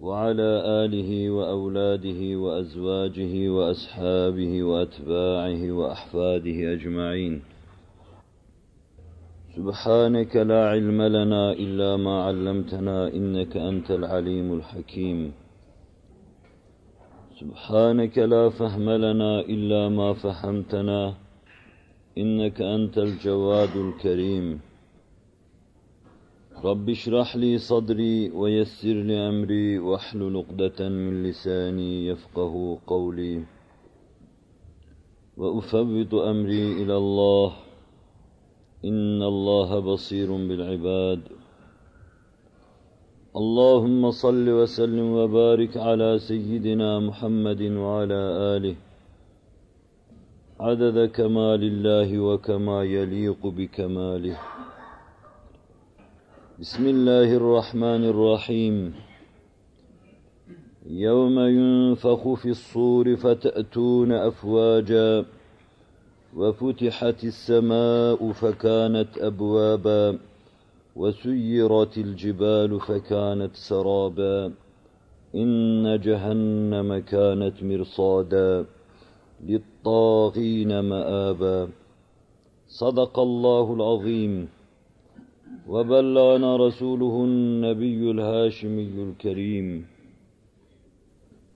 وعلى آله وأولاده وأزواجه وأصحابه وأتباعه وأحفاده أجمعين. سبحانك لا علم لنا إلا ما علمتنا إنك أنت العليم الحكيم. سبحانك لا فهم لنا إلا ما فهمتنا إنك أنت الجواد الكريم. رب اشرح لي صدري ويسر لي أمري واحلل عقدة من لساني يفقه قولي. وأفوض أمري إلى الله. إن الله بصير بالعباد. اللهم صل وسلم وبارك على سيدنا محمد وعلى آله. عدد كمال الله وكما يليق بكماله. بسم الله الرحمن الرحيم. يوم ينفخ في الصور فتأتون أفواجا وفتحت السماء فكانت أبوابا وسيرت الجبال فكانت سرابا. إن جهنم كانت مرصادا للطاغين مآبا. صدق الله العظيم. وبلغنا رسوله النبي الهاشمي الكريم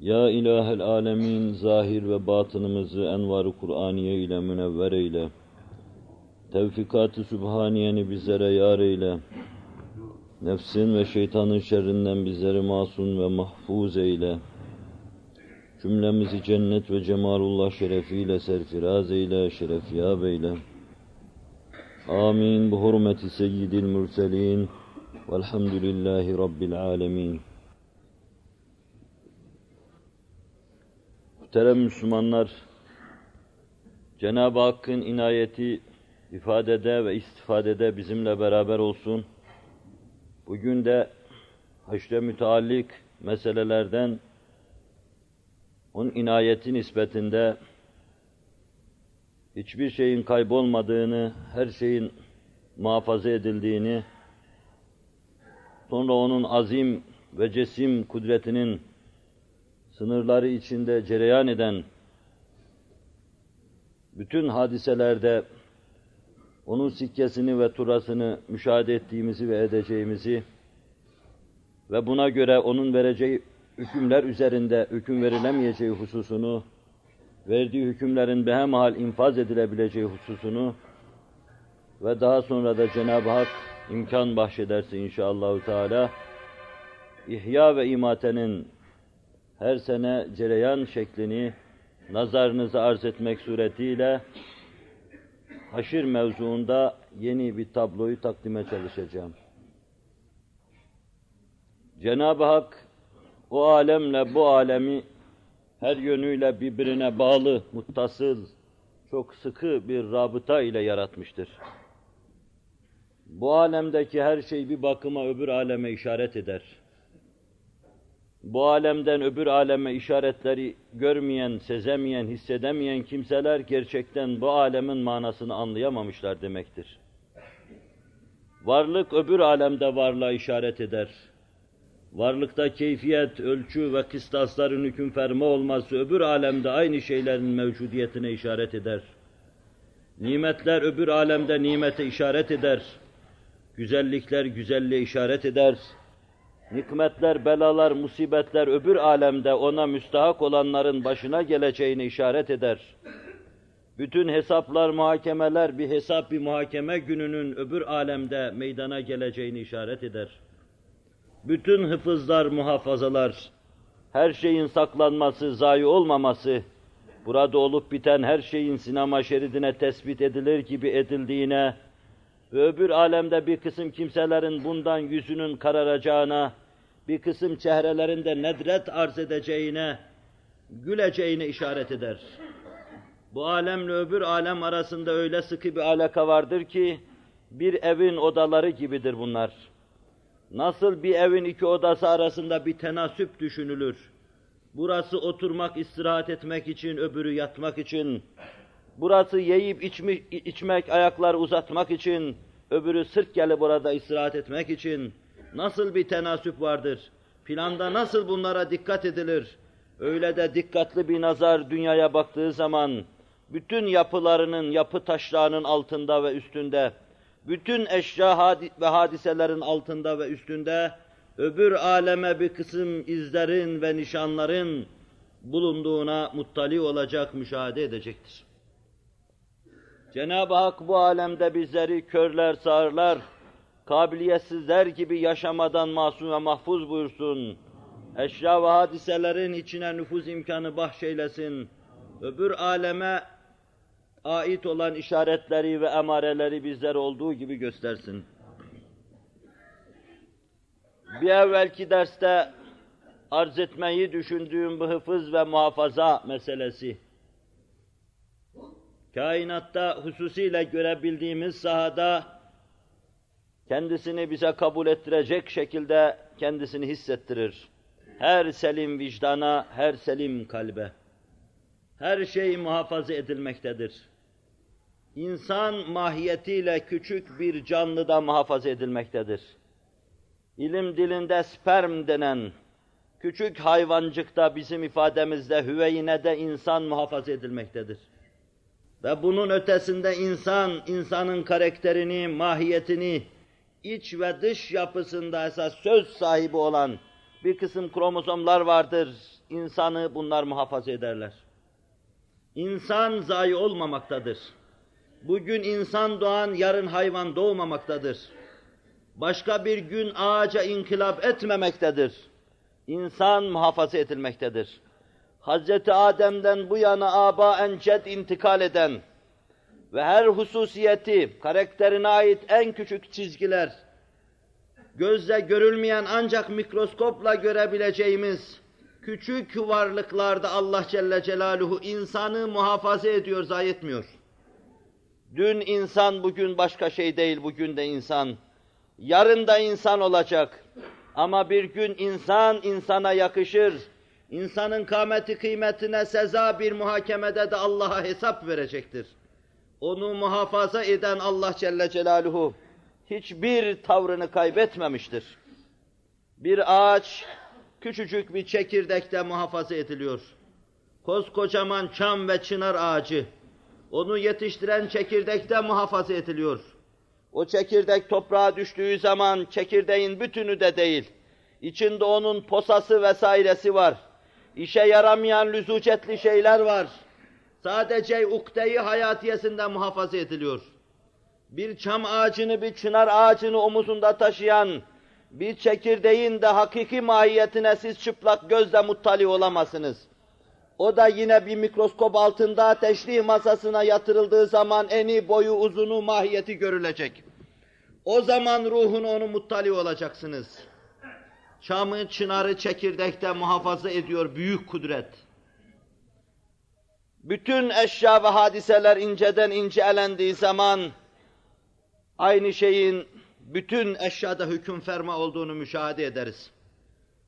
Ya İlahel Alemin, zahir ve batınımızı envar-ı Kur'aniye ile münevver eyle. Tevfikat-ı Sübhaniyeni bizlere yar eyle. Nefsin ve şeytanın şerrinden bizleri masum ve mahfuz eyle. Cümlemizi cennet ve cemalullah şerefiyle serfiraz eyle, şerefyab eyle. Amin. Bu hurmeti seyyidil mürselin. Velhamdülillahi Rabbil alemin. Muhterem Müslümanlar, Cenab-ı Hakk'ın inayeti ifadede ve istifadede bizimle beraber olsun. Bugün de haşre müteallik meselelerden onun inayeti nispetinde hiçbir şeyin kaybolmadığını, her şeyin muhafaza edildiğini, sonra onun azim ve cesim kudretinin sınırları içinde cereyan eden bütün hadiselerde onun sikkesini ve turasını müşahede ettiğimizi ve edeceğimizi ve buna göre onun vereceği hükümler üzerinde hüküm verilemeyeceği hususunu, verdiği hükümlerin behemhal infaz edilebileceği hususunu ve daha sonra da Cenab-ı Hak imkan bahşederse inşallahü teala ihya ve imatenin her sene cereyan şeklini nazarınıza arz etmek suretiyle haşir mevzuunda yeni bir tabloyu takdime çalışacağım. Cenab-ı Hak o alemle bu alemi her yönüyle birbirine bağlı, muttasıl, çok sıkı bir rabıta ile yaratmıştır. Bu alemdeki her şey bir bakıma öbür aleme işaret eder. Bu alemden öbür aleme işaretleri görmeyen, sezemeyen, hissedemeyen kimseler gerçekten bu alemin manasını anlayamamışlar demektir. Varlık öbür alemde varlığa işaret eder. Varlıkta keyfiyet, ölçü ve kıstasların hüküm ferma olması öbür alemde aynı şeylerin mevcudiyetine işaret eder. Nimetler öbür alemde nimete işaret eder. Güzellikler güzelliğe işaret eder. Nikmetler, belalar, musibetler öbür alemde ona müstahak olanların başına geleceğini işaret eder. Bütün hesaplar, muhakemeler bir hesap, bir muhakeme gününün öbür alemde meydana geleceğini işaret eder. Bütün hıfızlar, muhafazalar, her şeyin saklanması, zayi olmaması, burada olup biten her şeyin sinema şeridine tespit edilir gibi edildiğine ve öbür alemde bir kısım kimselerin bundan yüzünün kararacağına, bir kısım çehrelerinde nedret arz edeceğine, güleceğine işaret eder. Bu alemle öbür alem arasında öyle sıkı bir alaka vardır ki, bir evin odaları gibidir bunlar. Nasıl bir evin iki odası arasında bir tenasüp düşünülür. Burası oturmak, istirahat etmek için, öbürü yatmak için. Burası yiyip içmiş, içmek, ayaklar uzatmak için, öbürü sırt gelip burada istirahat etmek için. Nasıl bir tenasüp vardır? Planda nasıl bunlara dikkat edilir? Öyle de dikkatli bir nazar dünyaya baktığı zaman, bütün yapılarının, yapı taşlarının altında ve üstünde, bütün eşya ve hadiselerin altında ve üstünde, öbür aleme bir kısım izlerin ve nişanların bulunduğuna muttali olacak, müşahede edecektir. Cenab-ı Hak bu alemde bizleri körler, sağırlar, kabiliyetsizler gibi yaşamadan masum ve mahfuz buyursun. Eşya ve hadiselerin içine nüfuz imkanı bahşeylesin. Öbür aleme ait olan işaretleri ve emareleri bizler olduğu gibi göstersin. Bir evvelki derste arz etmeyi düşündüğüm bu hıfız ve muhafaza meselesi, kainatta hususiyle görebildiğimiz sahada kendisini bize kabul ettirecek şekilde kendisini hissettirir. Her selim vicdana, her selim kalbe. Her şey muhafaza edilmektedir. İnsan mahiyetiyle küçük bir canlı da muhafaza edilmektedir. İlim dilinde sperm denen küçük hayvancıkta bizim ifademizde hüveyinede insan muhafaza edilmektedir. Ve bunun ötesinde insan, insanın karakterini, mahiyetini, iç ve dış yapısında esas söz sahibi olan bir kısım kromozomlar vardır. İnsanı bunlar muhafaza ederler. İnsan zayi olmamaktadır. Bugün insan doğan, yarın hayvan doğmamaktadır. Başka bir gün ağaca inkılap etmemektedir. İnsan muhafaza edilmektedir. Hazreti Adem'den bu yana aba enced intikal eden ve her hususiyeti, karakterine ait en küçük çizgiler, gözle görülmeyen ancak mikroskopla görebileceğimiz küçük varlıklarda Allah Celle Celaluhu insanı muhafaza ediyor, zayi etmiyor. Dün insan, bugün başka şey değil, bugün de insan. Yarın da insan olacak. Ama bir gün insan insana yakışır. İnsanın kâmeti kıymetine seza bir muhakemede de Allah'a hesap verecektir. Onu muhafaza eden Allah Celle Celaluhu hiçbir tavrını kaybetmemiştir. Bir ağaç küçücük bir çekirdekte muhafaza ediliyor. Koskocaman çam ve çınar ağacı onu yetiştiren çekirdekte muhafaza ediliyor. O çekirdek toprağa düştüğü zaman çekirdeğin bütünü de değil. İçinde onun posası vesairesi var. İşe yaramayan lüzucetli şeyler var. Sadece ukdeyi hayatiyesinde muhafaza ediliyor. Bir çam ağacını, bir çınar ağacını omuzunda taşıyan, bir çekirdeğin de hakiki mahiyetine siz çıplak gözle muttali olamazsınız. O da yine bir mikroskop altında teşrih masasına yatırıldığı zaman eni, boyu, uzunu, mahiyeti görülecek. O zaman ruhunu onu muttali olacaksınız. Çamı, çınarı çekirdekte muhafaza ediyor büyük kudret. Bütün eşya ve hadiseler inceden ince elendiği zaman aynı şeyin bütün eşyada hüküm ferma olduğunu müşahede ederiz.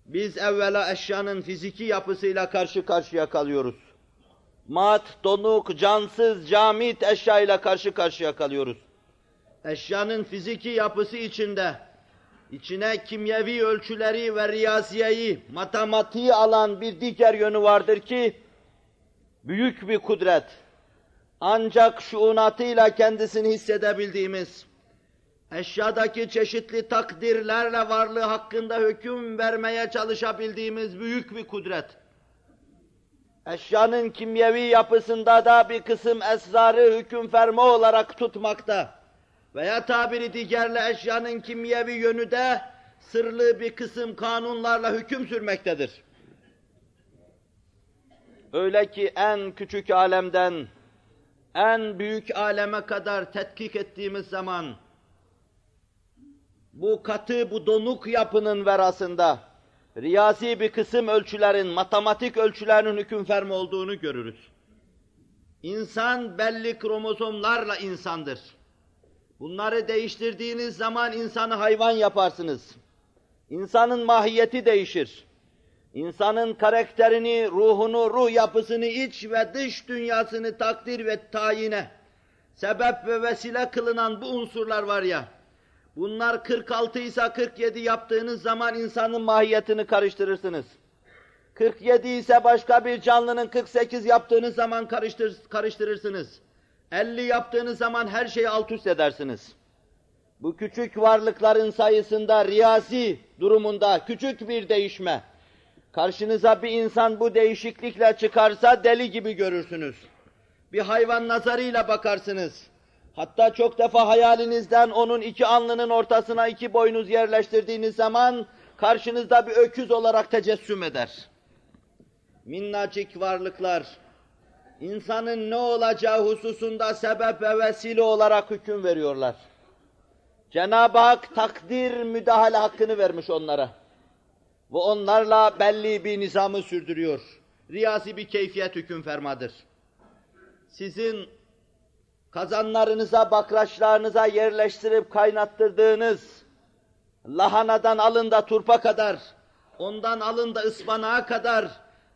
Biz evvela eşyanın fiziki yapısıyla karşı karşıya kalıyoruz. Mat, donuk, cansız, camit eşyayla karşı karşıya kalıyoruz. Eşyanın fiziki yapısı içinde, içine kimyevi ölçüleri ve riyaziyeyi, matematiği alan bir diğer yönü vardır ki, büyük bir kudret. Ancak şuunatıyla kendisini hissedebildiğimiz, eşyadaki çeşitli takdirlerle varlığı hakkında hüküm vermeye çalışabildiğimiz büyük bir kudret. Eşyanın kimyevi yapısında da bir kısım esrarı hüküm ferma olarak tutmakta. Veya tabiri diğerle eşyanın kimyevi yönü de sırlı bir kısım kanunlarla hüküm sürmektedir. Öyle ki en küçük alemden en büyük aleme kadar tetkik ettiğimiz zaman bu katı, bu donuk yapının verasında riyasi bir kısım ölçülerin, matematik ölçülerin hüküm fermi olduğunu görürüz. İnsan belli kromozomlarla insandır. Bunları değiştirdiğiniz zaman insanı hayvan yaparsınız. İnsanın mahiyeti değişir. İnsanın karakterini, ruhunu, ruh yapısını, iç ve dış dünyasını takdir ve tayine, sebep ve vesile kılınan bu unsurlar var ya, bunlar 46 ise 47 yaptığınız zaman insanın mahiyetini karıştırırsınız. 47 ise başka bir canlının 48 yaptığınız zaman karıştır, karıştırırsınız. 50 yaptığınız zaman her şeyi alt üst edersiniz. Bu küçük varlıkların sayısında riyasi durumunda küçük bir değişme. Karşınıza bir insan bu değişiklikle çıkarsa deli gibi görürsünüz. Bir hayvan nazarıyla bakarsınız. Hatta çok defa hayalinizden onun iki alnının ortasına iki boynuz yerleştirdiğiniz zaman karşınızda bir öküz olarak tecessüm eder minnacık varlıklar, insanın ne olacağı hususunda sebep ve vesile olarak hüküm veriyorlar. Cenab-ı Hak takdir müdahale hakkını vermiş onlara. Ve onlarla belli bir nizamı sürdürüyor. Riyasi bir keyfiyet hüküm fermadır. Sizin kazanlarınıza, bakraçlarınıza yerleştirip kaynattırdığınız lahanadan alın da turpa kadar, ondan alın da ıspanağa kadar,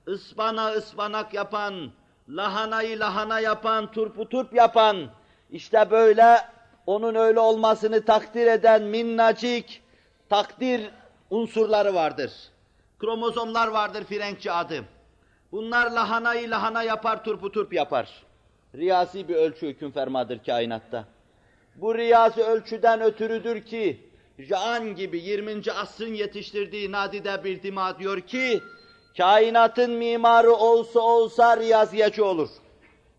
ıspana ıspanak yapan, lahanayı lahana yapan, turpu turp yapan, işte böyle onun öyle olmasını takdir eden minnacık takdir unsurları vardır. Kromozomlar vardır Frenkçe adı. Bunlar lahanayı lahana yapar, turpu turp yapar. Riyasi bir ölçü hüküm fermadır kainatta. Bu riyasi ölçüden ötürüdür ki, Jaan gibi 20. asrın yetiştirdiği nadide bir dima diyor ki, kainatın mimarı olsa olsa riyaziyeci olur.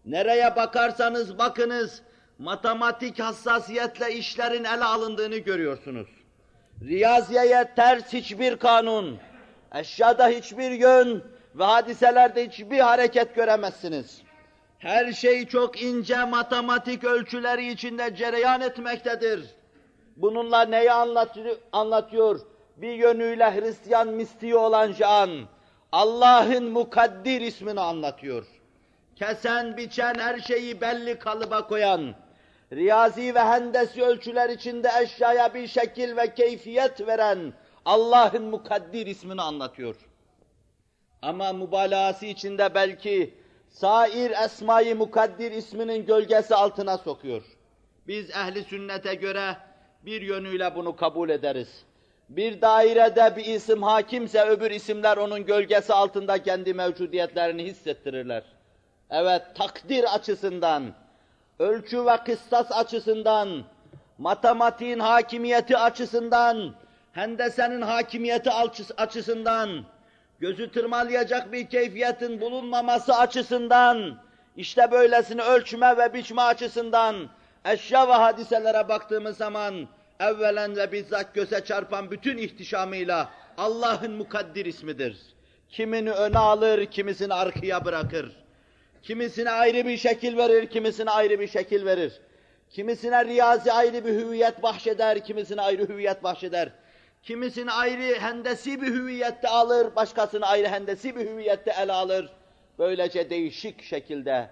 Nereye bakarsanız bakınız, matematik hassasiyetle işlerin ele alındığını görüyorsunuz. Riyaziyeye ters hiçbir kanun, eşyada hiçbir yön ve hadiselerde hiçbir hareket göremezsiniz. Her şey çok ince matematik ölçüleri içinde cereyan etmektedir. Bununla neyi anlatıyor? Bir yönüyle Hristiyan mistiği olan Jean, Allah'ın mukaddir ismini anlatıyor. Kesen, biçen, her şeyi belli kalıba koyan, riyazi ve hendesi ölçüler içinde eşyaya bir şekil ve keyfiyet veren Allah'ın mukaddir ismini anlatıyor. Ama mübalağası içinde belki sair esmayı mukaddir isminin gölgesi altına sokuyor. Biz ehli sünnete göre bir yönüyle bunu kabul ederiz. Bir dairede bir isim hakimse öbür isimler onun gölgesi altında kendi mevcudiyetlerini hissettirirler. Evet takdir açısından, ölçü ve kıstas açısından, matematiğin hakimiyeti açısından, hendesenin hakimiyeti açısından, gözü tırmalayacak bir keyfiyetin bulunmaması açısından, işte böylesini ölçme ve biçme açısından eşya ve hadiselere baktığımız zaman evvelen ve bizzat göze çarpan bütün ihtişamıyla Allah'ın mukaddir ismidir. Kimini öne alır, kimisini arkaya bırakır. Kimisine ayrı bir şekil verir, kimisine ayrı bir şekil verir. Kimisine riyazi ayrı bir hüviyet bahşeder, kimisine ayrı hüviyet bahşeder. Kimisini ayrı hendesi bir hüviyette alır, başkasını ayrı hendesi bir hüviyette ele alır. Böylece değişik şekilde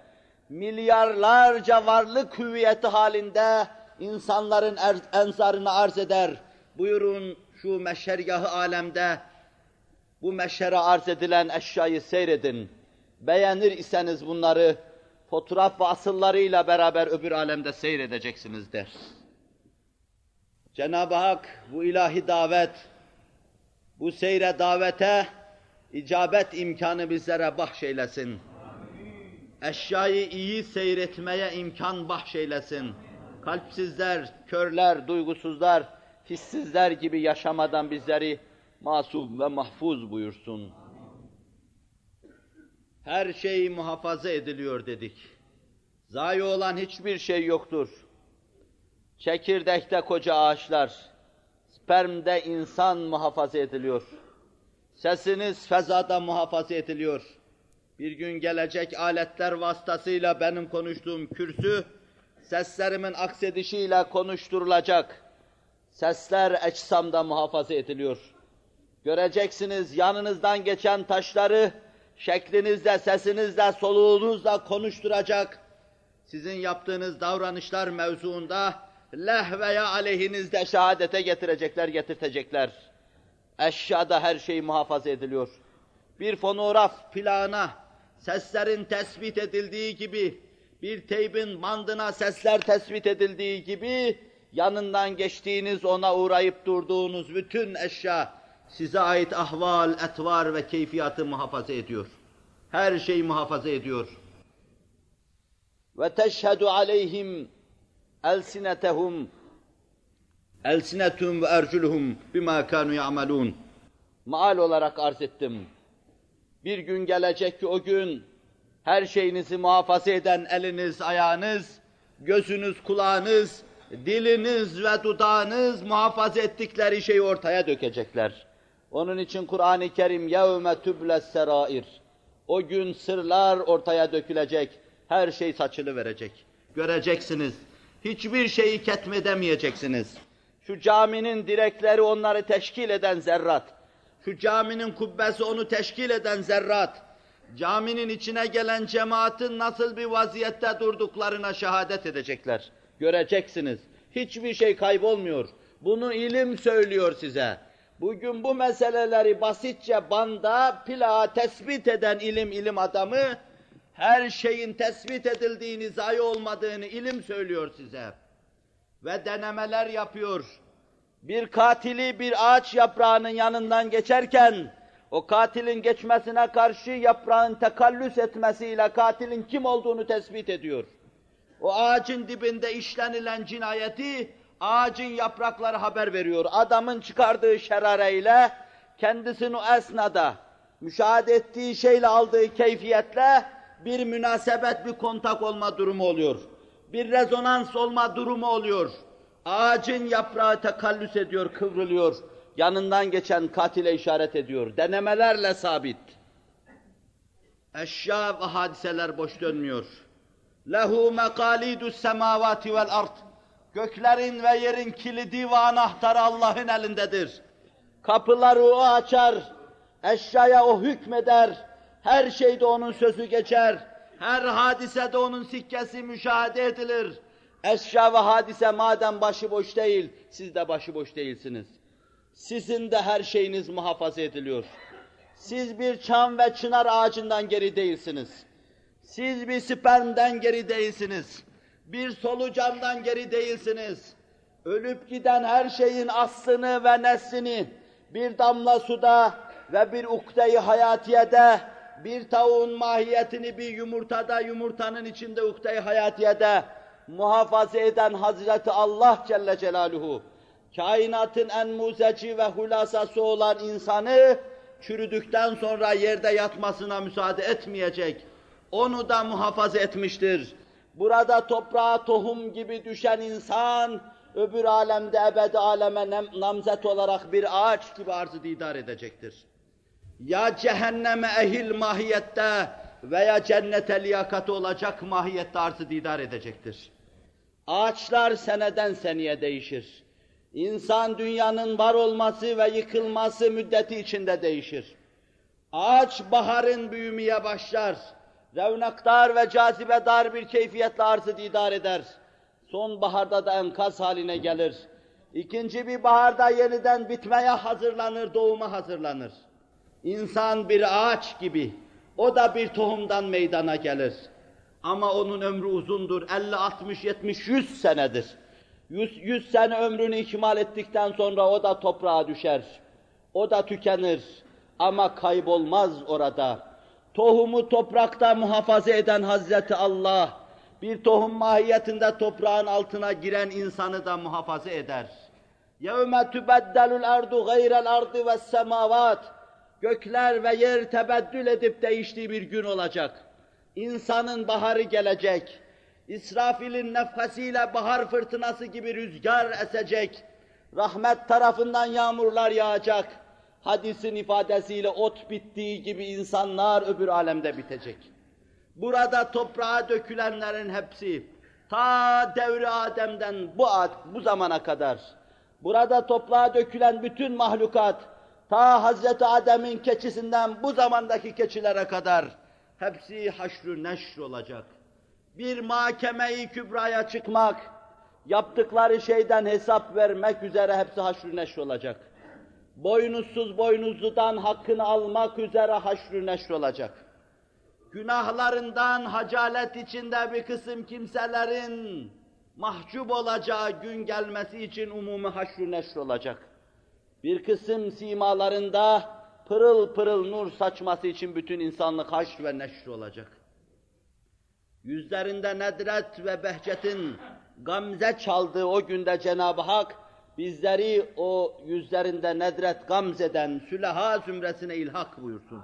milyarlarca varlık hüviyeti halinde insanların er, ensarını arz eder. Buyurun şu meşhergahı alemde bu meşhere arz edilen eşyayı seyredin. Beğenir iseniz bunları fotoğraf ve asıllarıyla beraber öbür alemde seyredeceksiniz der. Cenab-ı Hak bu ilahi davet, bu seyre davete icabet imkanı bizlere bahşeylesin. Eşyayı iyi seyretmeye imkan bahşeylesin kalpsizler, körler, duygusuzlar, hissizler gibi yaşamadan bizleri masum ve mahfuz buyursun. Her şey muhafaza ediliyor dedik. Zayi olan hiçbir şey yoktur. Çekirdekte koca ağaçlar, spermde insan muhafaza ediliyor. Sesiniz fezada muhafaza ediliyor. Bir gün gelecek aletler vasıtasıyla benim konuştuğum kürsü, seslerimin aksedişiyle konuşturulacak. Sesler eçsamda muhafaza ediliyor. Göreceksiniz yanınızdan geçen taşları şeklinizle, sesinizle, soluğunuzla konuşturacak sizin yaptığınız davranışlar mevzuunda leh veya aleyhinizde şehadete getirecekler, getirtecekler. Eşyada her şey muhafaza ediliyor. Bir fonograf plana seslerin tespit edildiği gibi, bir teybin bandına sesler tespit edildiği gibi, yanından geçtiğiniz, ona uğrayıp durduğunuz bütün eşya, size ait ahval, etvar ve keyfiyatı muhafaza ediyor. Her şeyi muhafaza ediyor. Ve teşhedü aleyhim elsinetehum elsinetum ve erculuhum bima kanu ya'malun. Maal olarak arz ettim. Bir gün gelecek ki o gün her şeyinizi muhafaza eden eliniz, ayağınız, gözünüz, kulağınız, diliniz ve dudağınız muhafaza ettikleri şeyi ortaya dökecekler. Onun için Kur'an-ı Kerim yevme tübles serair. O gün sırlar ortaya dökülecek, her şey saçılı verecek. Göreceksiniz. Hiçbir şeyi ketmedemeyeceksiniz. Şu caminin direkleri onları teşkil eden zerrat. Şu caminin kubbesi onu teşkil eden zerrat. Caminin içine gelen cemaatin nasıl bir vaziyette durduklarına şehadet edecekler. Göreceksiniz. Hiçbir şey kaybolmuyor. Bunu ilim söylüyor size. Bugün bu meseleleri basitçe banda, plağa tespit eden ilim ilim adamı, her şeyin tespit edildiğini, zayi olmadığını ilim söylüyor size. Ve denemeler yapıyor. Bir katili bir ağaç yaprağının yanından geçerken, o katilin geçmesine karşı yaprağın tekallüs etmesiyle katilin kim olduğunu tespit ediyor. O ağacın dibinde işlenilen cinayeti, ağacın yaprakları haber veriyor. Adamın çıkardığı şerareyle, kendisini o esnada, müşahede ettiği şeyle aldığı keyfiyetle bir münasebet, bir kontak olma durumu oluyor. Bir rezonans olma durumu oluyor. Ağacın yaprağı tekallüs ediyor, kıvrılıyor. Yanından geçen katile işaret ediyor. Denemelerle sabit. Eşya ve hadiseler boş dönmüyor. Lehu mekalidus semavati vel ard. Göklerin ve yerin kilidi ve anahtarı Allah'ın elindedir. Kapıları o açar, eşyaya o hükmeder, her şeyde onun sözü geçer, her hadisede onun sikkesi müşahede edilir. Eşya ve hadise madem başıboş değil, siz de başıboş değilsiniz. Sizin de her şeyiniz muhafaza ediliyor. Siz bir çam ve çınar ağacından geri değilsiniz. Siz bir spermden geri değilsiniz. Bir solucandan geri değilsiniz. Ölüp giden her şeyin aslını ve neslini bir damla suda ve bir ukde-i hayatiyede, bir tavuğun mahiyetini bir yumurtada, yumurtanın içinde ukde-i hayatiyede muhafaza eden Hazreti Allah Celle Celaluhu, kainatın en muzeci ve hulasası olan insanı, çürüdükten sonra yerde yatmasına müsaade etmeyecek. Onu da muhafaza etmiştir. Burada toprağa tohum gibi düşen insan, öbür alemde ebedi aleme namzet olarak bir ağaç gibi arzı didar edecektir. Ya cehenneme ehil mahiyette veya cennete liyakati olacak mahiyette arzı didar edecektir. Ağaçlar seneden seneye değişir. İnsan dünyanın var olması ve yıkılması müddeti içinde değişir. Ağaç baharın büyümeye başlar. Revnaktar ve cazibedar bir keyfiyetle arzı didar eder. Sonbaharda da enkaz haline gelir. İkinci bir baharda yeniden bitmeye hazırlanır, doğuma hazırlanır. İnsan bir ağaç gibi, o da bir tohumdan meydana gelir. Ama onun ömrü uzundur, 50, 60, 70, 100 senedir. 100, 100 sene ömrünü ikmal ettikten sonra o da toprağa düşer. O da tükenir ama kaybolmaz orada. Tohumu toprakta muhafaza eden Hazreti Allah, bir tohum mahiyetinde toprağın altına giren insanı da muhafaza eder. يَوْمَ تُبَدَّلُ الْاَرْضُ غَيْرَ الْاَرْضِ وَالسَّمَاوَاتِ Gökler ve yer tebeddül edip değiştiği bir gün olacak. İnsanın baharı gelecek. İsrafil'in nefhasiyle bahar fırtınası gibi rüzgar esecek. Rahmet tarafından yağmurlar yağacak. Hadisin ifadesiyle ot bittiği gibi insanlar öbür alemde bitecek. Burada toprağa dökülenlerin hepsi ta devri Adem'den bu ad, bu zamana kadar burada toprağa dökülen bütün mahlukat ta Hazreti Adem'in keçisinden bu zamandaki keçilere kadar hepsi haşrü neşr olacak. bir mahkeme-i kübraya çıkmak, yaptıkları şeyden hesap vermek üzere hepsi haşr neşr olacak. Boynuzsuz boynuzludan hakkını almak üzere haşr neşr olacak. Günahlarından hacalet içinde bir kısım kimselerin mahcup olacağı gün gelmesi için umumi haşr neşr olacak Bir kısım simalarında pırıl pırıl nur saçması için bütün insanlık haşr ve neşr olacak. Yüzlerinde nedret ve behcetin gamze çaldığı o günde Cenab-ı Hak bizleri o yüzlerinde nedret gamzeden süleha zümresine ilhak buyursun.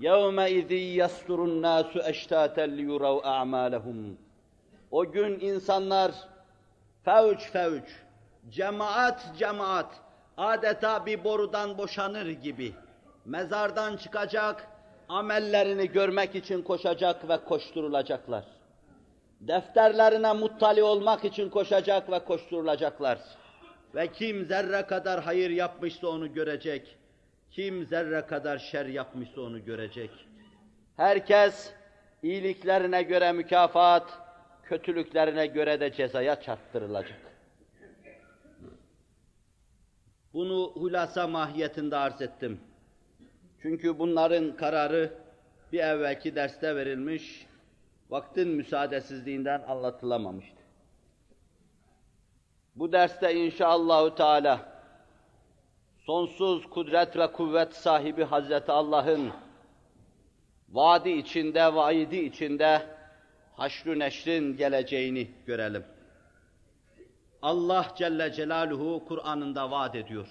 يَوْمَئِذٍ يَسْتُرُ النَّاسُ اَشْتَاتًا لِيُرَوْا اَعْمَالَهُمْ O gün insanlar fevç fevç, cemaat cemaat, adeta bir borudan boşanır gibi mezardan çıkacak, amellerini görmek için koşacak ve koşturulacaklar. Defterlerine muttali olmak için koşacak ve koşturulacaklar. Ve kim zerre kadar hayır yapmışsa onu görecek. Kim zerre kadar şer yapmışsa onu görecek. Herkes iyiliklerine göre mükafat, kötülüklerine göre de cezaya çarptırılacak. Bunu hulasa mahiyetinde arz ettim. Çünkü bunların kararı bir evvelki derste verilmiş, vaktin müsaadesizliğinden anlatılamamıştı. Bu derste inşallahü teala sonsuz kudret ve kuvvet sahibi Hazreti Allah'ın vaadi içinde, vaidi içinde haşr neşrin geleceğini görelim. Allah Celle Celaluhu Kur'an'ında vaat ediyor.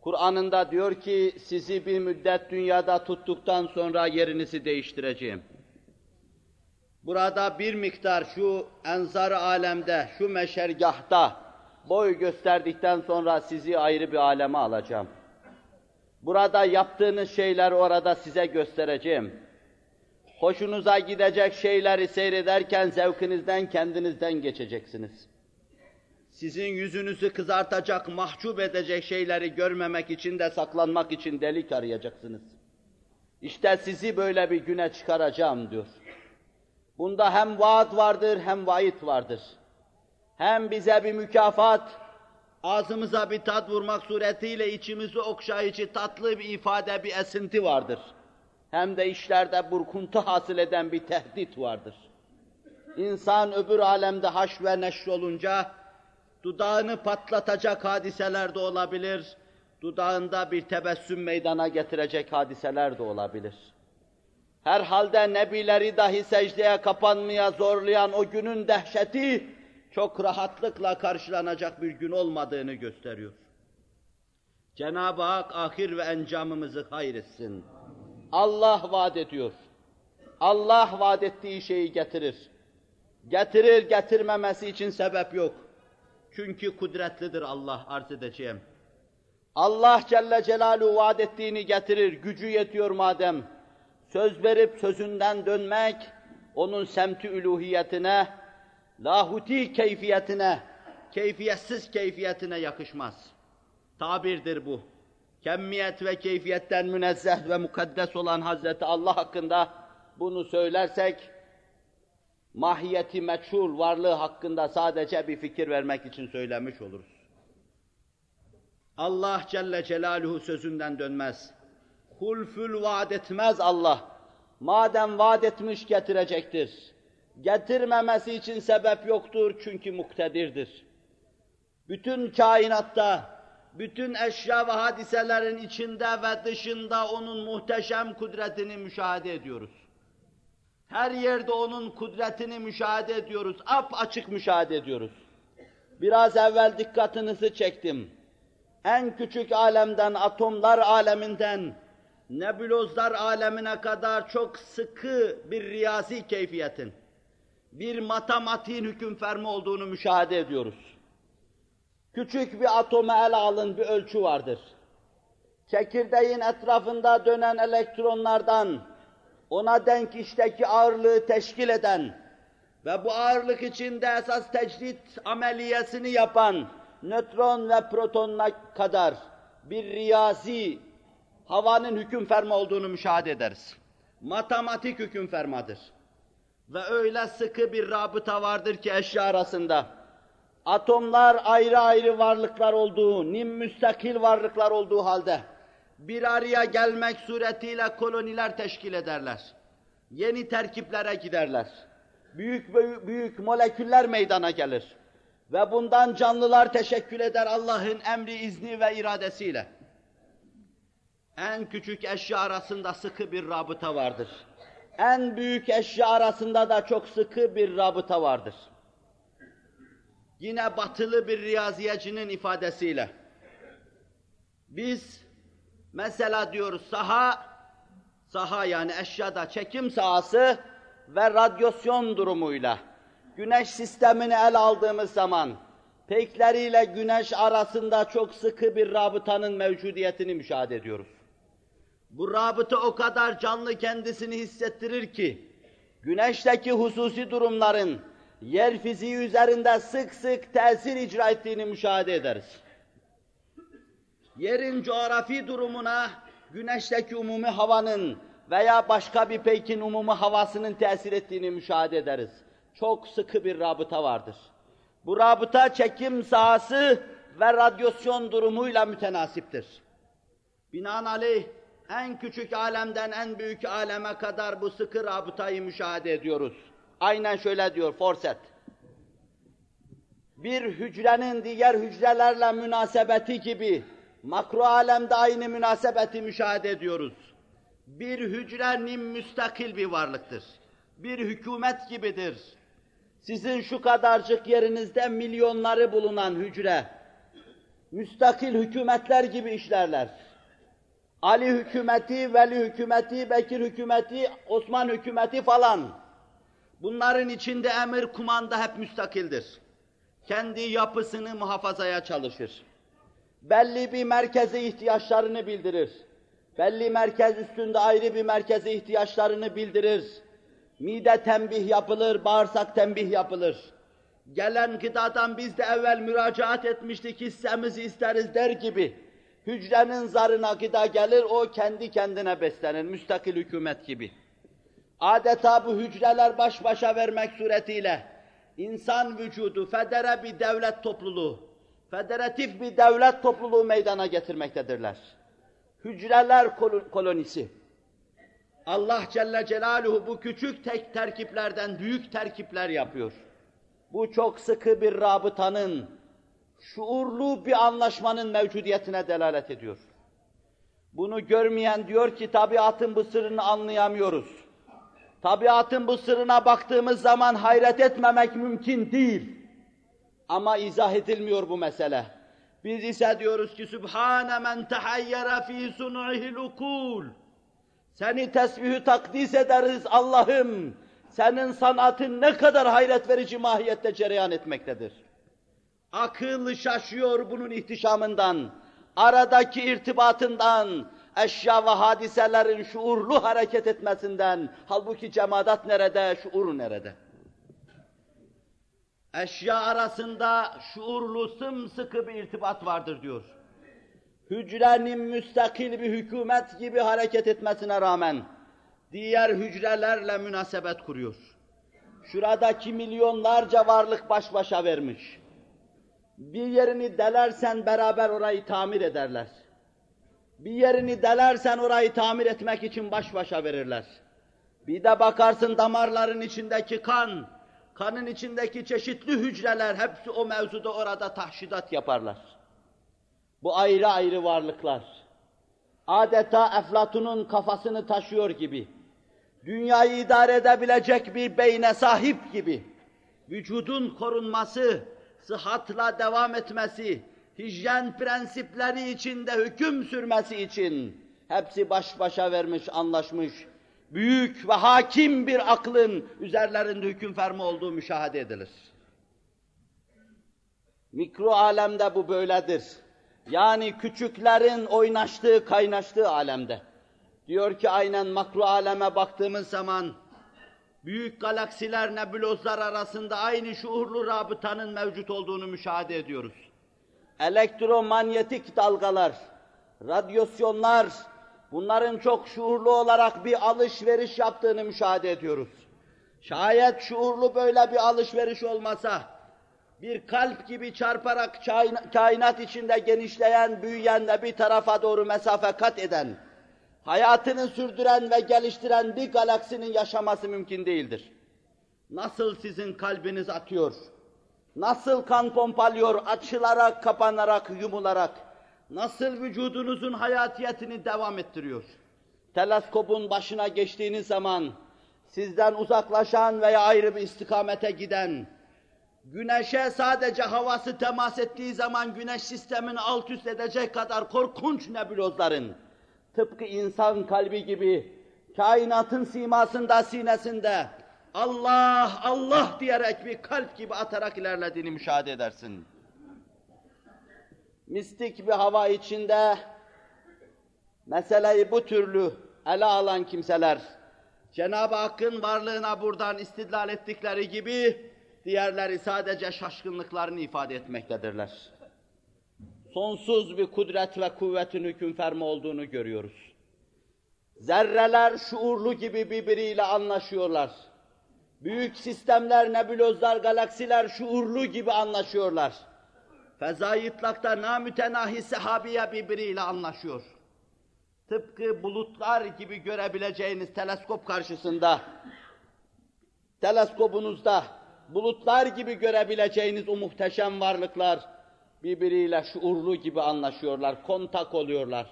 Kur'an'ında diyor ki sizi bir müddet dünyada tuttuktan sonra yerinizi değiştireceğim. Burada bir miktar şu enzar alemde, şu meşergahta boy gösterdikten sonra sizi ayrı bir aleme alacağım. Burada yaptığınız şeyler orada size göstereceğim. Hoşunuza gidecek şeyleri seyrederken zevkinizden, kendinizden geçeceksiniz. Sizin yüzünüzü kızartacak, mahcup edecek şeyleri görmemek için de saklanmak için delik arayacaksınız. İşte sizi böyle bir güne çıkaracağım diyor. Bunda hem vaat vardır hem vaid vardır. Hem bize bir mükafat, ağzımıza bir tat vurmak suretiyle içimizi okşayıcı tatlı bir ifade, bir esinti vardır. Hem de işlerde burkuntu hasıl eden bir tehdit vardır. İnsan öbür alemde haş ve neşr olunca, dudağını patlatacak hadiseler de olabilir, dudağında bir tebessüm meydana getirecek hadiseler de olabilir. Herhalde nebileri dahi secdeye kapanmaya zorlayan o günün dehşeti, çok rahatlıkla karşılanacak bir gün olmadığını gösteriyor. Cenab-ı Hak ahir ve encamımızı hayretsin. Allah vaat ediyor. Allah vaat ettiği şeyi getirir. Getirir, getirmemesi için sebep yok. Çünkü kudretlidir Allah, arz edeceğim. Allah Celle Celaluhu vaat ettiğini getirir, gücü yetiyor madem. Söz verip sözünden dönmek, onun semti üluhiyetine, lahuti keyfiyetine, keyfiyetsiz keyfiyetine yakışmaz. Tabirdir bu. Kemmiyet ve keyfiyetten münezzeh ve mukaddes olan Hazreti Allah hakkında bunu söylersek, mahiyeti meçhul varlığı hakkında sadece bir fikir vermek için söylemiş oluruz. Allah Celle Celaluhu sözünden dönmez. Hulfül vaad etmez Allah. Madem vaad etmiş getirecektir. Getirmemesi için sebep yoktur çünkü muktedirdir. Bütün kainatta, bütün eşya ve hadiselerin içinde ve dışında onun muhteşem kudretini müşahede ediyoruz. Her yerde onun kudretini müşahede ediyoruz, ap açık müşahede ediyoruz. Biraz evvel dikkatinizi çektim. En küçük alemden, atomlar aleminden, nebulozlar alemine kadar çok sıkı bir riyasi keyfiyetin, bir matematiğin hüküm fermi olduğunu müşahede ediyoruz. Küçük bir atoma ele alın bir ölçü vardır. Çekirdeğin etrafında dönen elektronlardan ona denk işteki ağırlığı teşkil eden ve bu ağırlık içinde esas tecrit ameliyesini yapan nötron ve protonuna kadar bir riyazi havanın hüküm ferma olduğunu müşahede ederiz. matematik hüküm fermadır. Ve öyle sıkı bir rabıta vardır ki eşya arasında. Atomlar ayrı ayrı varlıklar olduğu, nim müstakil varlıklar olduğu halde bir araya gelmek suretiyle koloniler teşkil ederler. Yeni terkiplere giderler. Büyük büyük, büyük moleküller meydana gelir. Ve bundan canlılar teşekkül eder Allah'ın emri, izni ve iradesiyle. En küçük eşya arasında sıkı bir rabıta vardır. En büyük eşya arasında da çok sıkı bir rabıta vardır. Yine batılı bir riyaziyecinin ifadesiyle. Biz mesela diyoruz saha, saha yani eşyada çekim sahası ve radyasyon durumuyla güneş sistemini el aldığımız zaman pekleriyle güneş arasında çok sıkı bir rabıtanın mevcudiyetini müşahede ediyoruz. Bu rabıta o kadar canlı kendisini hissettirir ki, güneşteki hususi durumların yer fiziği üzerinde sık sık tesir icra ettiğini müşahede ederiz. Yerin coğrafi durumuna güneşteki umumi havanın veya başka bir peykin umumi havasının tesir ettiğini müşahede ederiz. Çok sıkı bir rabıta vardır. Bu rabıta çekim sahası ve radyasyon durumuyla mütenasiptir. Binaenaleyh en küçük alemden en büyük aleme kadar bu sıkı rabıtayı müşahede ediyoruz. Aynen şöyle diyor Forset. Bir hücrenin diğer hücrelerle münasebeti gibi makro alemde aynı münasebeti müşahede ediyoruz. Bir hücre nim müstakil bir varlıktır. Bir hükümet gibidir. Sizin şu kadarcık yerinizde milyonları bulunan hücre, müstakil hükümetler gibi işlerler. Ali hükümeti, Veli hükümeti, Bekir hükümeti, Osman hükümeti falan. Bunların içinde emir, kumanda hep müstakildir. Kendi yapısını muhafazaya çalışır. Belli bir merkeze ihtiyaçlarını bildirir. Belli merkez üstünde ayrı bir merkeze ihtiyaçlarını bildirir. Mide tembih yapılır, bağırsak tembih yapılır. Gelen gıdadan biz de evvel müracaat etmiştik, hissemizi isteriz der gibi. Hücrenin zarına gıda gelir, o kendi kendine beslenir, müstakil hükümet gibi. Adeta bu hücreler baş başa vermek suretiyle insan vücudu, federe bir devlet topluluğu, federatif bir devlet topluluğu meydana getirmektedirler. Hücreler kolonisi. Allah Celle Celaluhu bu küçük tek terkiplerden büyük terkipler yapıyor. Bu çok sıkı bir rabıtanın, şuurlu bir anlaşmanın mevcudiyetine delalet ediyor. Bunu görmeyen diyor ki tabiatın bu sırrını anlayamıyoruz. Tabiatın bu sırrına baktığımız zaman hayret etmemek mümkün değil. Ama izah edilmiyor bu mesele. Biz ise diyoruz ki Sübhane men tehayyere fî sun'ihil ukul. Seni tesbihü takdis ederiz Allah'ım. Senin sanatın ne kadar hayret verici mahiyette cereyan etmektedir. Akıl şaşıyor bunun ihtişamından, aradaki irtibatından, eşya ve hadiselerin şuurlu hareket etmesinden. Halbuki cemaat nerede, şuur nerede? Eşya arasında şuurlu sımsıkı bir irtibat vardır diyor. Hücrenin müstakil bir hükümet gibi hareket etmesine rağmen diğer hücrelerle münasebet kuruyor. Şuradaki milyonlarca varlık baş başa vermiş. Bir yerini delersen beraber orayı tamir ederler. Bir yerini delersen orayı tamir etmek için baş başa verirler. Bir de bakarsın damarların içindeki kan, kanın içindeki çeşitli hücreler hepsi o mevzuda orada tahşidat yaparlar. Bu ayrı ayrı varlıklar. Adeta Eflatun'un kafasını taşıyor gibi. Dünyayı idare edebilecek bir beyne sahip gibi. Vücudun korunması, sıhhatla devam etmesi, hijyen prensipleri içinde hüküm sürmesi için hepsi baş başa vermiş, anlaşmış, büyük ve hakim bir aklın üzerlerinde hüküm fermi olduğu müşahede edilir. Mikro alemde bu böyledir. Yani küçüklerin oynaştığı, kaynaştığı alemde. Diyor ki aynen makro aleme baktığımız zaman büyük galaksiler, nebulozlar arasında aynı şuurlu rabıtanın mevcut olduğunu müşahede ediyoruz. Elektromanyetik dalgalar, radyasyonlar, bunların çok şuurlu olarak bir alışveriş yaptığını müşahede ediyoruz. Şayet şuurlu böyle bir alışveriş olmasa, bir kalp gibi çarparak kainat içinde genişleyen, büyüyen ve bir tarafa doğru mesafe kat eden, hayatını sürdüren ve geliştiren bir galaksinin yaşaması mümkün değildir. Nasıl sizin kalbiniz atıyor, nasıl kan pompalıyor, açılarak, kapanarak, yumularak, nasıl vücudunuzun hayatiyetini devam ettiriyor. Teleskopun başına geçtiğiniz zaman, sizden uzaklaşan veya ayrı bir istikamete giden, güneşe sadece havası temas ettiği zaman güneş sistemini alt üst edecek kadar korkunç nebulozların, tıpkı insan kalbi gibi, kainatın simasında, sinesinde, Allah, Allah diyerek bir kalp gibi atarak ilerlediğini müşahede edersin. Mistik bir hava içinde, meseleyi bu türlü ele alan kimseler, Cenab-ı Hakk'ın varlığına buradan istidlal ettikleri gibi, diğerleri sadece şaşkınlıklarını ifade etmektedirler. Sonsuz bir kudret ve kuvvetin hüküm ferma olduğunu görüyoruz. Zerreler şuurlu gibi birbiriyle anlaşıyorlar. Büyük sistemler, nebulozlar, galaksiler şuurlu gibi anlaşıyorlar. Fezai itlakta namütenahi sehabiye birbiriyle anlaşıyor tıpkı bulutlar gibi görebileceğiniz teleskop karşısında, teleskopunuzda bulutlar gibi görebileceğiniz o muhteşem varlıklar birbiriyle şuurlu gibi anlaşıyorlar, kontak oluyorlar.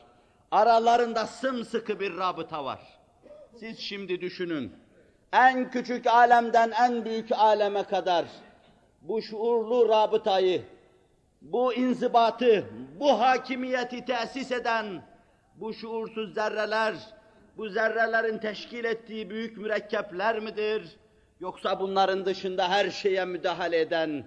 Aralarında sımsıkı bir rabıta var. Siz şimdi düşünün, en küçük alemden en büyük aleme kadar bu şuurlu rabıtayı, bu inzibatı, bu hakimiyeti tesis eden bu şuursuz zerreler, bu zerrelerin teşkil ettiği büyük mürekkepler midir? Yoksa bunların dışında her şeye müdahale eden,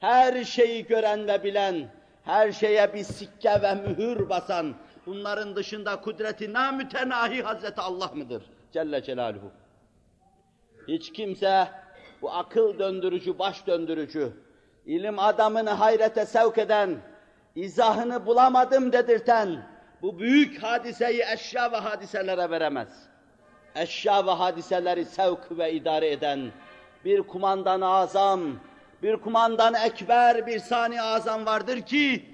her şeyi gören ve bilen, her şeye bir sikke ve mühür basan, bunların dışında kudreti namütenahi Hazreti Allah mıdır? Celle Celaluhu. Hiç kimse bu akıl döndürücü, baş döndürücü, ilim adamını hayrete sevk eden, izahını bulamadım dedirten, bu büyük hadiseyi eşya ve hadiselere veremez. Eşya ve hadiseleri sevk ve idare eden bir kumandan azam, bir kumandan ekber, bir sani azam vardır ki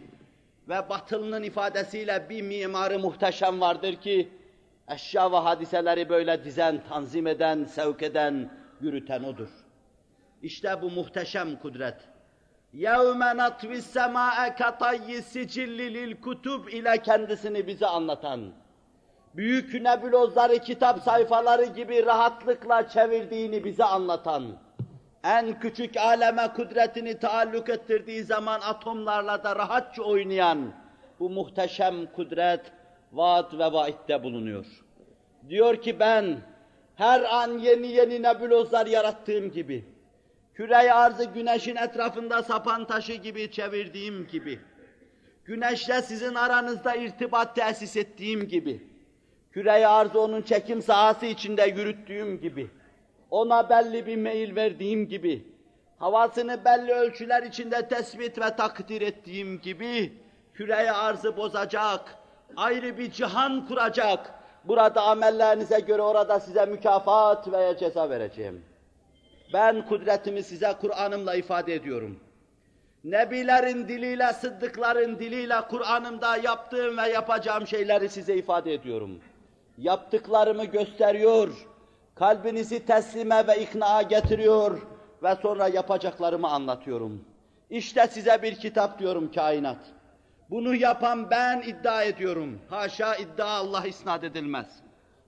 ve batılının ifadesiyle bir mimarı muhteşem vardır ki eşya ve hadiseleri böyle dizen, tanzim eden, sevk eden, yürüten odur. İşte bu muhteşem kudret. يَوْمَ نَطْوِ السَّمَاءَ كَطَيِّ سِجِلِّ لِلْكُتُبِ ile kendisini bize anlatan, büyük nebulozları kitap sayfaları gibi rahatlıkla çevirdiğini bize anlatan, en küçük aleme kudretini taalluk ettirdiği zaman atomlarla da rahatça oynayan bu muhteşem kudret vaat ve vaitte bulunuyor. Diyor ki ben her an yeni yeni nebulozlar yarattığım gibi, küre arzı güneşin etrafında sapan taşı gibi çevirdiğim gibi, güneşle sizin aranızda irtibat tesis ettiğim gibi, küre arzı onun çekim sahası içinde yürüttüğüm gibi, ona belli bir meyil verdiğim gibi, havasını belli ölçüler içinde tespit ve takdir ettiğim gibi, küre arzı bozacak, ayrı bir cihan kuracak, burada amellerinize göre orada size mükafat veya ceza vereceğim.'' Ben kudretimi size Kur'an'ımla ifade ediyorum. Nebilerin diliyle, sıddıkların diliyle Kur'an'ımda yaptığım ve yapacağım şeyleri size ifade ediyorum. Yaptıklarımı gösteriyor, kalbinizi teslime ve iknaa getiriyor ve sonra yapacaklarımı anlatıyorum. İşte size bir kitap diyorum kainat. Bunu yapan ben iddia ediyorum. Haşa iddia Allah isnat edilmez.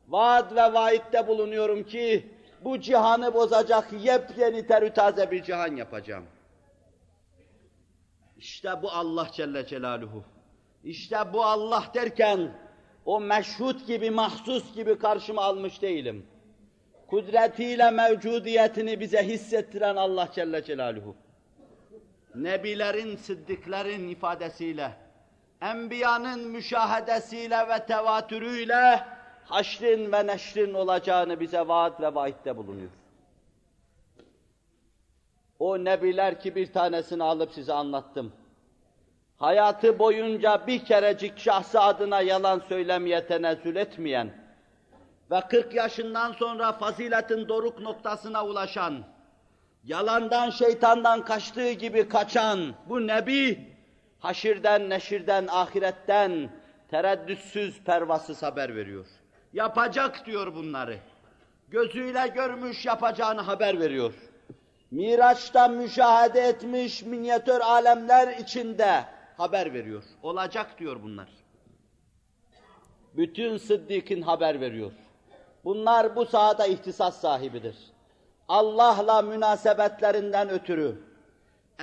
Vaad ve vaitte bulunuyorum ki bu cihanı bozacak yepyeni terütaze bir cihan yapacağım. İşte bu Allah Celle Celaluhu. İşte bu Allah derken o meşhut gibi, mahsus gibi karşıma almış değilim. Kudretiyle mevcudiyetini bize hissettiren Allah Celle Celaluhu. Nebilerin, sıddıkların ifadesiyle, enbiyanın müşahedesiyle ve tevatürüyle haşrin ve neşrin olacağını bize vaat ve vaitte bulunuyor. O nebiler ki bir tanesini alıp size anlattım. hayatı boyunca bir kerecik şahsı adına yalan söylemeye tenezzül etmeyen ve 40 yaşından sonra faziletin doruk noktasına ulaşan, yalandan şeytandan kaçtığı gibi kaçan bu nebi, haşirden, neşirden, ahiretten tereddütsüz, pervasız haber veriyor. Yapacak diyor bunları. Gözüyle görmüş yapacağını haber veriyor. Miraç'ta müşahede etmiş minyatür alemler içinde haber veriyor. Olacak diyor bunlar. Bütün Sıddık'ın haber veriyor. Bunlar bu sahada ihtisas sahibidir. Allah'la münasebetlerinden ötürü,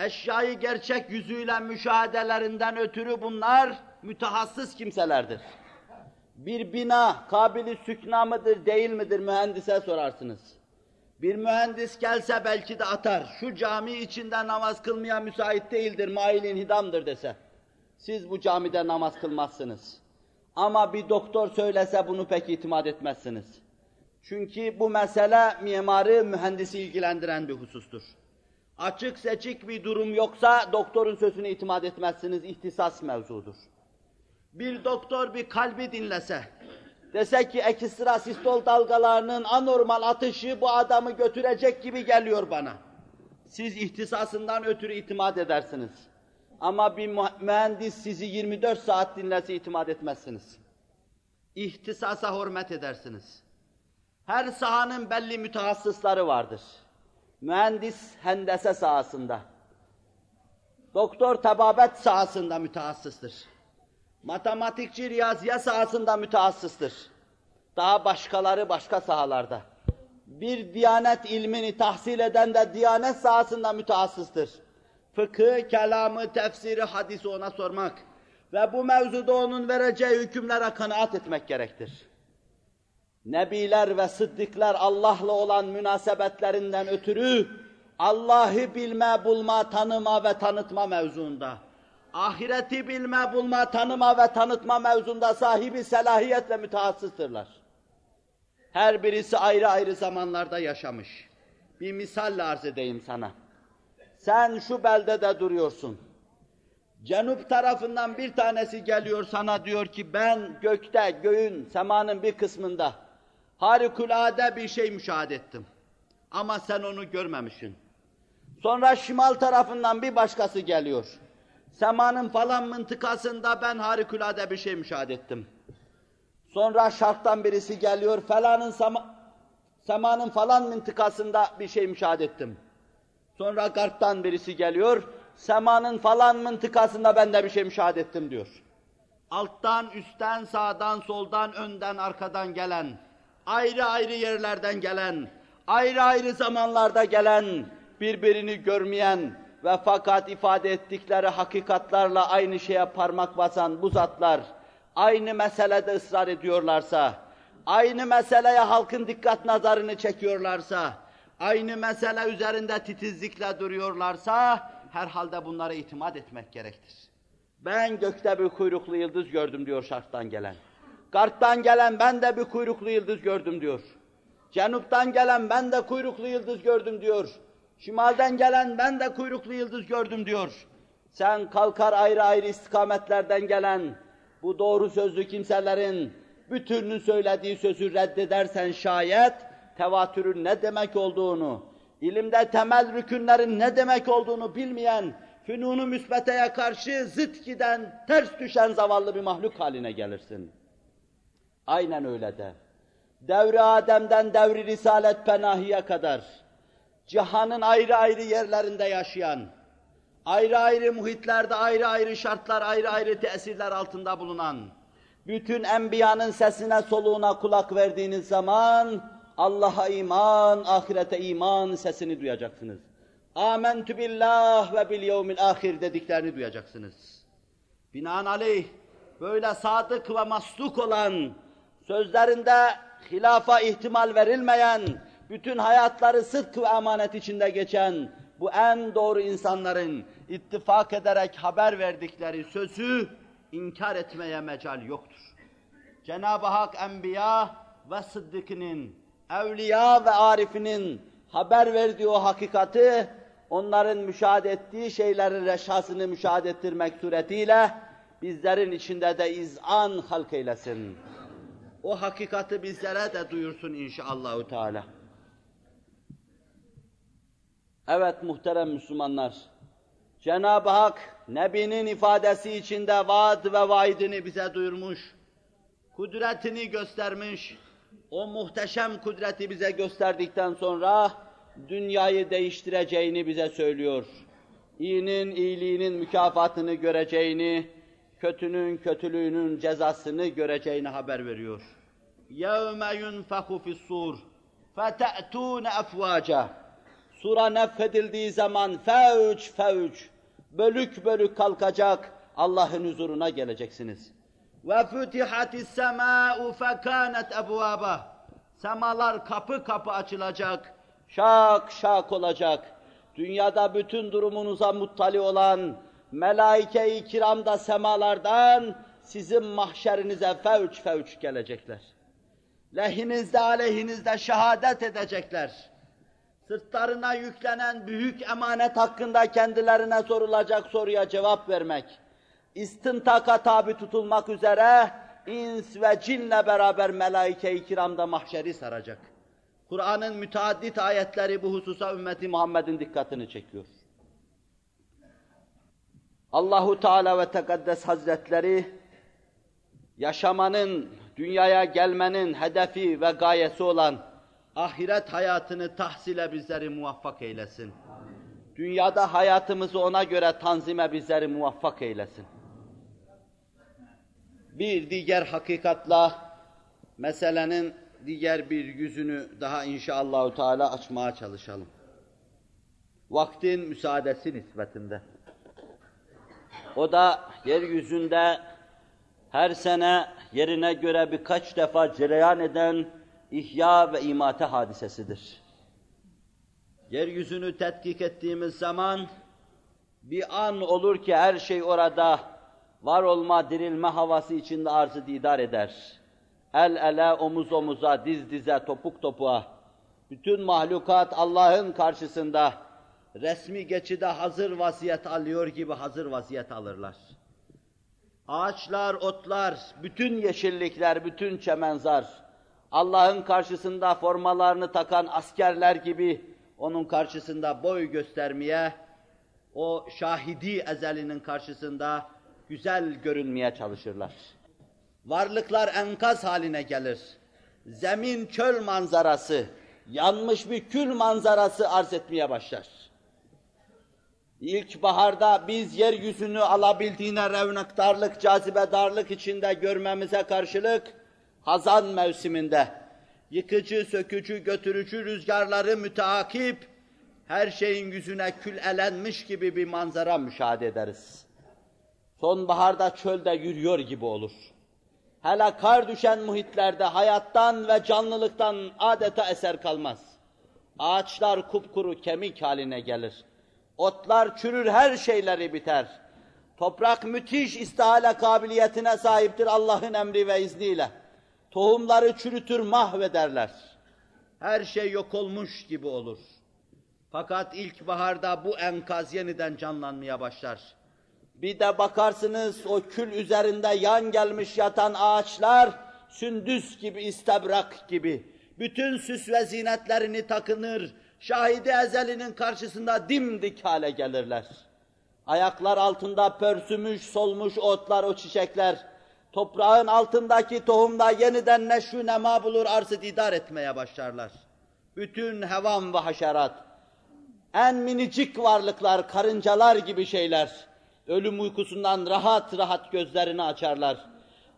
eşyayı gerçek yüzüyle müşahedelerinden ötürü bunlar mütehassıs kimselerdir. Bir bina kabili sükna mıdır değil midir mühendise sorarsınız. Bir mühendis gelse belki de atar. Şu cami içinde namaz kılmaya müsait değildir, mailin hidamdır dese. Siz bu camide namaz kılmazsınız. Ama bir doktor söylese bunu pek itimat etmezsiniz. Çünkü bu mesele mimarı, mühendisi ilgilendiren bir husustur. Açık seçik bir durum yoksa doktorun sözüne itimat etmezsiniz, ihtisas mevzudur. Bir doktor bir kalbi dinlese, dese ki ekstra sistol dalgalarının anormal atışı bu adamı götürecek gibi geliyor bana. Siz ihtisasından ötürü itimat edersiniz. Ama bir mühendis sizi 24 saat dinlese itimat etmezsiniz. İhtisasa hürmet edersiniz. Her sahanın belli mütehassısları vardır. Mühendis hendese sahasında. Doktor tababet sahasında mütehassıstır. Matematikçi riyaziye sahasında mütehassıstır. Daha başkaları başka sahalarda. Bir diyanet ilmini tahsil eden de diyanet sahasında mütehassıstır. Fıkı, kelamı, tefsiri, hadisi ona sormak ve bu mevzuda onun vereceği hükümlere kanaat etmek gerektir. Nebiler ve sıddıklar Allah'la olan münasebetlerinden ötürü Allah'ı bilme, bulma, tanıma ve tanıtma mevzuunda, ahireti bilme, bulma, tanıma ve tanıtma mevzuunda sahibi selahiyet ve mütehassıstırlar. Her birisi ayrı ayrı zamanlarda yaşamış. Bir misal arz edeyim sana. Sen şu beldede duruyorsun. Cenup tarafından bir tanesi geliyor sana diyor ki ben gökte, göğün, semanın bir kısmında harikulade bir şey müşahede ettim. Ama sen onu görmemişsin. Sonra şimal tarafından bir başkası geliyor. Semanın falan mıntıkasında ben harikulade bir şey müşahede ettim. Sonra şarttan birisi geliyor, falanın sema, semanın falan mıntıkasında bir şey müşahede ettim. Sonra garptan birisi geliyor, semanın falan mıntıkasında ben de bir şey müşahede ettim diyor. Alttan, üstten, sağdan, soldan, önden, arkadan gelen, ayrı ayrı yerlerden gelen, ayrı ayrı zamanlarda gelen, birbirini görmeyen ve fakat ifade ettikleri hakikatlarla aynı şeye parmak basan bu zatlar, aynı meselede ısrar ediyorlarsa, aynı meseleye halkın dikkat nazarını çekiyorlarsa, aynı mesele üzerinde titizlikle duruyorlarsa, herhalde bunlara itimat etmek gerektir. Ben gökte bir kuyruklu yıldız gördüm diyor şarttan gelen. Garptan gelen ben de bir kuyruklu yıldız gördüm diyor. Cenuptan gelen ben de kuyruklu yıldız gördüm diyor. Şimalden gelen ben de kuyruklu yıldız gördüm diyor. Sen kalkar ayrı ayrı istikametlerden gelen bu doğru sözlü kimselerin bütününün söylediği sözü reddedersen şayet tevatürün ne demek olduğunu, ilimde temel rükünlerin ne demek olduğunu bilmeyen, fünunu müsbeteye karşı zıt giden, ters düşen zavallı bir mahluk haline gelirsin. Aynen öyle de. Devri Adem'den devri Risalet Penahi'ye kadar, cihanın ayrı ayrı yerlerinde yaşayan, ayrı ayrı muhitlerde ayrı ayrı şartlar, ayrı ayrı tesirler altında bulunan, bütün enbiyanın sesine soluğuna kulak verdiğiniz zaman, Allah'a iman, ahirete iman sesini duyacaksınız. Âmentü billah ve bil yevmil ahir dediklerini duyacaksınız. Binaenaleyh böyle sadık ve masluk olan, sözlerinde hilafa ihtimal verilmeyen, bütün hayatları sıdk ve emanet içinde geçen bu en doğru insanların ittifak ederek haber verdikleri sözü inkar etmeye mecal yoktur. Cenab-ı Hak enbiya ve sıddıkının, evliya ve arifinin haber verdiği o hakikati onların müşahede ettiği şeylerin reşasını müşahede ettirmek suretiyle bizlerin içinde de izan halk eylesin. O hakikati bizlere de duyursun inşallahü teala. Evet muhterem Müslümanlar, Cenab-ı Hak Nebi'nin ifadesi içinde vaad ve vaidini bize duyurmuş, kudretini göstermiş, o muhteşem kudreti bize gösterdikten sonra dünyayı değiştireceğini bize söylüyor. İyinin iyiliğinin mükafatını göreceğini, kötünün kötülüğünün cezasını göreceğini haber veriyor. يَوْمَ يُنْفَخُ فِي الصُّورِ فَتَأْتُونَ أَفْوَاجًا Sura nefedildiği zaman fevç fevç, bölük bölük kalkacak, Allah'ın huzuruna geleceksiniz. وَفُتِحَتِ السَّمَاءُ فَكَانَتْ أَبْوَابًا Semalar kapı kapı açılacak, şak şak olacak. Dünyada bütün durumunuza muttali olan melaike-i kiram da semalardan sizin mahşerinize fevç fevç gelecekler. Lehinizde aleyhinizde şehadet edecekler. Sırtlarına yüklenen büyük emanet hakkında kendilerine sorulacak soruya cevap vermek, istintaka tabi tutulmak üzere ins ve cinle beraber melaike-i kiramda mahşeri saracak. Kur'an'ın müteaddit ayetleri bu hususa ümmeti Muhammed'in dikkatini çekiyor. Allahu Teala ve Tekaddes Hazretleri yaşamanın, dünyaya gelmenin hedefi ve gayesi olan ahiret hayatını tahsile bizleri muvaffak eylesin. Dünyada hayatımızı ona göre tanzime bizleri muvaffak eylesin. Bir diğer hakikatla meselenin diğer bir yüzünü daha inşallahü teala açmaya çalışalım. Vaktin müsaadesi nispetinde. O da yeryüzünde her sene yerine göre birkaç defa cereyan eden ihya ve imate hadisesidir. Yeryüzünü tetkik ettiğimiz zaman bir an olur ki her şey orada var olma, dirilme havası içinde arzı didar eder. El ele, omuz omuza, diz dize, topuk topuğa. Bütün mahlukat Allah'ın karşısında resmi geçide hazır vaziyet alıyor gibi hazır vaziyet alırlar. Ağaçlar, otlar, bütün yeşillikler, bütün çemenzar, Allah'ın karşısında formalarını takan askerler gibi onun karşısında boy göstermeye, o şahidi ezelinin karşısında güzel görünmeye çalışırlar. Varlıklar enkaz haline gelir. Zemin çöl manzarası, yanmış bir kül manzarası arz etmeye başlar. İlk baharda biz yeryüzünü alabildiğine revnaktarlık, cazibedarlık içinde görmemize karşılık, hazan mevsiminde yıkıcı, sökücü, götürücü rüzgarları müteakip, her şeyin yüzüne kül elenmiş gibi bir manzara müşahede ederiz. Sonbaharda çölde yürüyor gibi olur. Hele kar düşen muhitlerde hayattan ve canlılıktan adeta eser kalmaz. Ağaçlar kupkuru kemik haline gelir. Otlar çürür, her şeyleri biter. Toprak müthiş istihale kabiliyetine sahiptir Allah'ın emri ve izniyle. Tohumları çürütür, mahvederler. Her şey yok olmuş gibi olur. Fakat ilkbaharda bu enkaz yeniden canlanmaya başlar. Bir de bakarsınız o kül üzerinde yan gelmiş yatan ağaçlar, sündüs gibi, istebrak gibi, bütün süs ve zinetlerini takınır, şahidi ezelinin karşısında dimdik hale gelirler. Ayaklar altında pörsümüş, solmuş otlar, o çiçekler, toprağın altındaki tohumda yeniden neşru nema bulur, arzı didar etmeye başlarlar. Bütün hevam ve haşerat, en minicik varlıklar, karıncalar gibi şeyler, ölüm uykusundan rahat rahat gözlerini açarlar.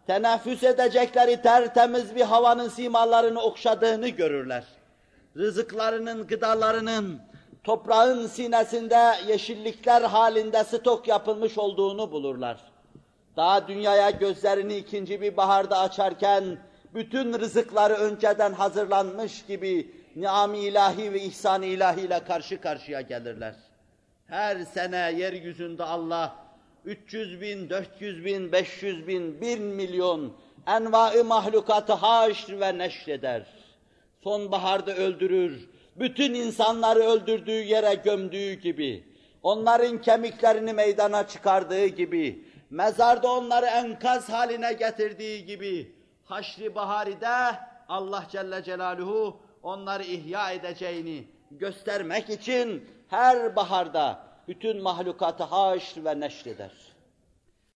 Teneffüs edecekleri tertemiz bir havanın simalarını okşadığını görürler. Rızıklarının, gıdalarının toprağın sinesinde yeşillikler halinde stok yapılmış olduğunu bulurlar. Daha dünyaya gözlerini ikinci bir baharda açarken bütün rızıkları önceden hazırlanmış gibi niam ilahi ve ihsan ilahi ile karşı karşıya gelirler. Her sene yeryüzünde Allah 300 bin, 400 bin, 500 bin, 1 milyon envai mahlukatı haşr ve neşreder. Sonbaharda öldürür, bütün insanları öldürdüğü yere gömdüğü gibi, onların kemiklerini meydana çıkardığı gibi, mezarda onları enkaz haline getirdiği gibi, Haşri Bahari'de Allah Celle Celaluhu onları ihya edeceğini göstermek için her baharda bütün mahlukatı haşr ve neşreder.